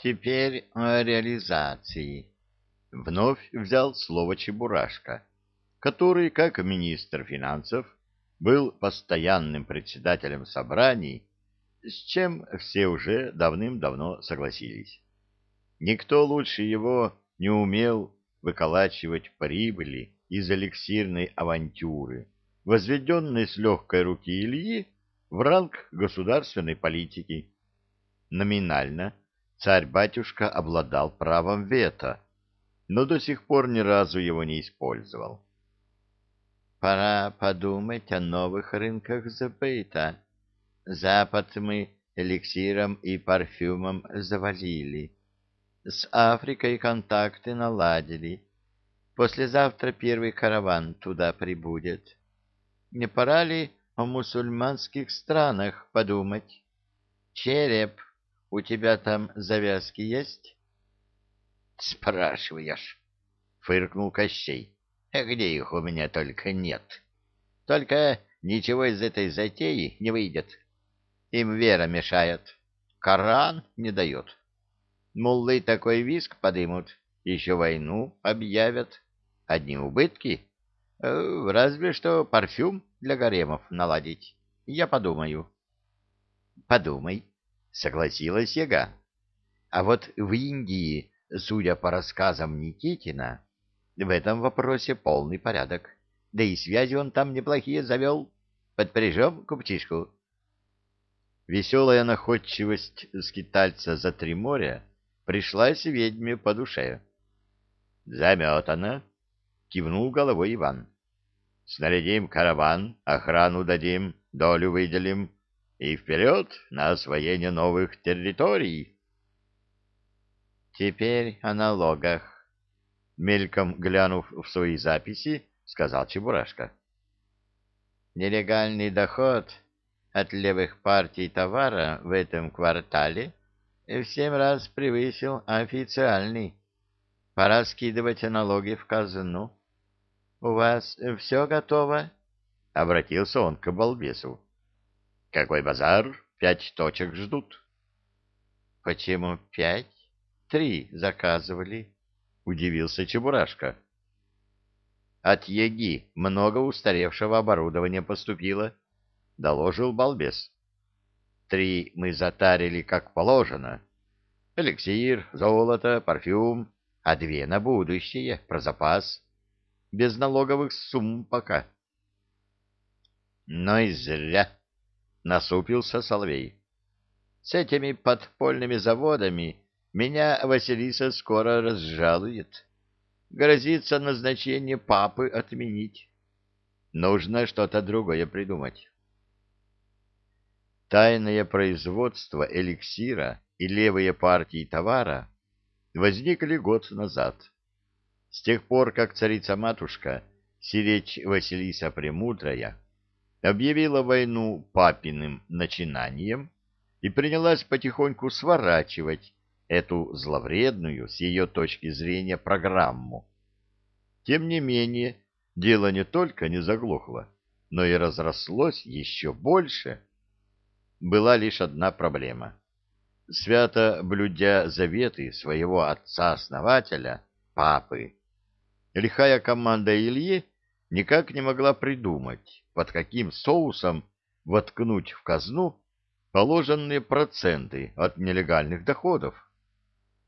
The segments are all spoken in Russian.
Теперь о реализации. Вновь взял слово Чебурашка, который, как министр финансов, был постоянным председателем собраний, с чем все уже давным-давно согласились. Никто лучше его не умел выколачивать прибыли из эликсирной авантюры, возведенной с легкой руки Ильи в ранг государственной политики. Номинально царь-батюшка обладал правом вето, но до сих пор ни разу его не использовал. Пора подумать о новых рынках сбыта. Запад мы эликсиром и парфюмом завалили. С Африкой контакты наладили. Послезавтра первый караван туда прибудет. Не пора ли о мусульманских странах подумать? Череп, у тебя там завязки есть? — Спрашиваешь, — фыркнул Кощей. Где их у меня только нет. Только ничего из этой затеи не выйдет. Им вера мешает. Коран не дает. Муллы такой виск подымут, еще войну объявят. Одни убытки. Э, разве что парфюм для гаремов наладить. Я подумаю. Подумай, согласилась Яга. А вот в Индии, судя по рассказам Никитина, в этом вопросе полный порядок. Да и связи он там неплохие завел. Подпряжем купчишку. Веселая находчивость скитальца за три моря пришлась ведьме по душе. «Заметано!» — кивнул головой Иван. «Снарядим караван, охрану дадим, долю выделим и вперед на освоение новых территорий!» «Теперь о налогах», мельком глянув в свои записи, сказал Чебурашка. Нелегальный доход от левых партий товара в этом квартале в семь раз превысил официальный. Пора скидывать налоги в казну. — У вас все готово? — обратился он к балбесу. — Какой базар? Пять точек ждут. — Почему пять? Три заказывали удивился Чебурашка. От Еги много устаревшего оборудования поступило, доложил балбес. Три мы затарили как положено. Эликсир, золото, парфюм, а две на будущее, про запас. Без налоговых сумм пока. Но и зря, насупился Соловей. С этими подпольными заводами меня Василиса скоро разжалует. Грозится назначение папы отменить. Нужно что-то другое придумать. Тайное производство эликсира и левые партии товара возникли год назад. С тех пор, как царица-матушка, сиречь Василиса Премудрая, объявила войну папиным начинанием и принялась потихоньку сворачивать эту зловредную, с ее точки зрения, программу. Тем не менее, дело не только не заглохло, но и разрослось еще больше. Была лишь одна проблема. Свято блюдя заветы своего отца-основателя, папы, лихая команда Ильи никак не могла придумать, под каким соусом воткнуть в казну положенные проценты от нелегальных доходов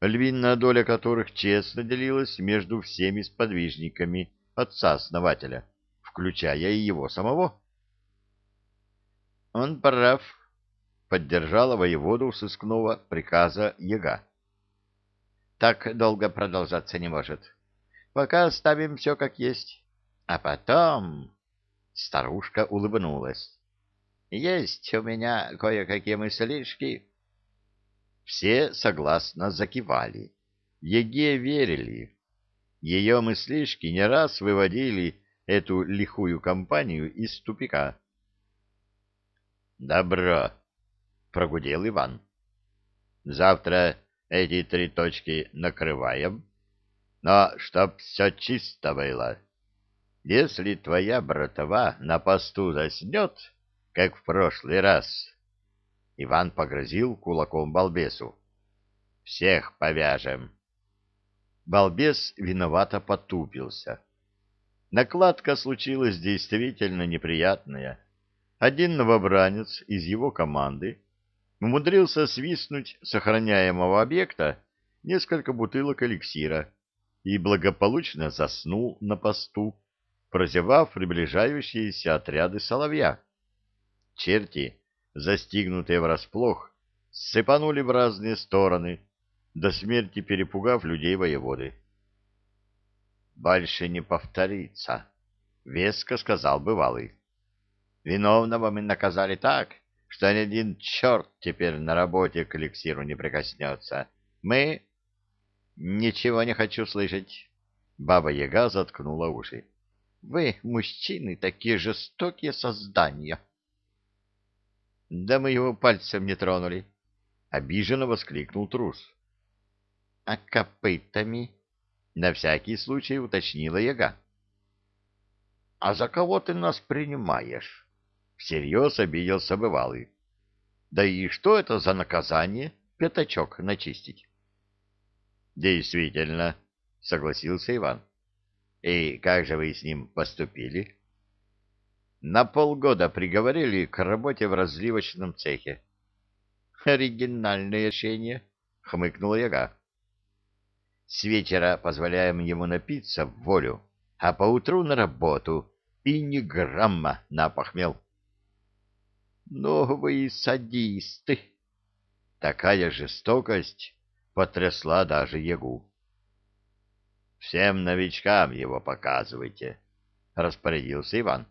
львиная доля которых честно делилась между всеми сподвижниками отца-основателя, включая и его самого. Он прав, поддержала воеводу сыскного приказа Яга. Так долго продолжаться не может. Пока оставим все как есть. А потом... Старушка улыбнулась. Есть у меня кое-какие мыслишки все согласно закивали. Еге верили. Ее мыслишки не раз выводили эту лихую компанию из тупика. «Добро!» — прогудел Иван. «Завтра эти три точки накрываем, но чтоб все чисто было. Если твоя братова на посту заснет, как в прошлый раз, Иван погрозил кулаком балбесу. всех повяжем. Балбес виновато потупился. Накладка случилась действительно неприятная. Один новобранец из его команды умудрился свистнуть с охраняемого объекта несколько бутылок эликсира и благополучно заснул на посту, прозевав приближающиеся отряды соловья. Черти, застигнутые врасплох, сыпанули в разные стороны, до смерти перепугав людей воеводы. «Больше не повторится», — веско сказал бывалый. «Виновного мы наказали так, что ни один черт теперь на работе к эликсиру не прикоснется. Мы...» «Ничего не хочу слышать». Баба-яга заткнула уши. «Вы, мужчины, такие жестокие создания!» «Да мы его пальцем не тронули!» — обиженно воскликнул трус. «А копытами?» — на всякий случай уточнила яга. «А за кого ты нас принимаешь?» — всерьез обиделся бывалый. «Да и что это за наказание пятачок начистить?» «Действительно», — согласился Иван. «И как же вы с ним поступили?» «На полгода приговорили к работе в разливочном цехе». «Оригинальное решение», — хмыкнула яга. С вечера позволяем ему напиться в волю, а поутру на работу, и ни грамма на похмел. Ну вы садисты! Такая жестокость потрясла даже Ягу. Всем новичкам его показывайте, — распорядился Иван.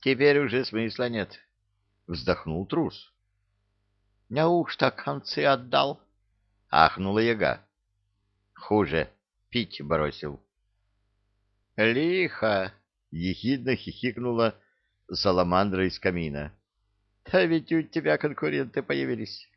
Теперь уже смысла нет, — вздохнул трус. — Неужто концы отдал? — ахнула Яга. Хуже, пить бросил. Лихо! Ехидно хихикнула саламандра из камина. Да ведь у тебя конкуренты появились.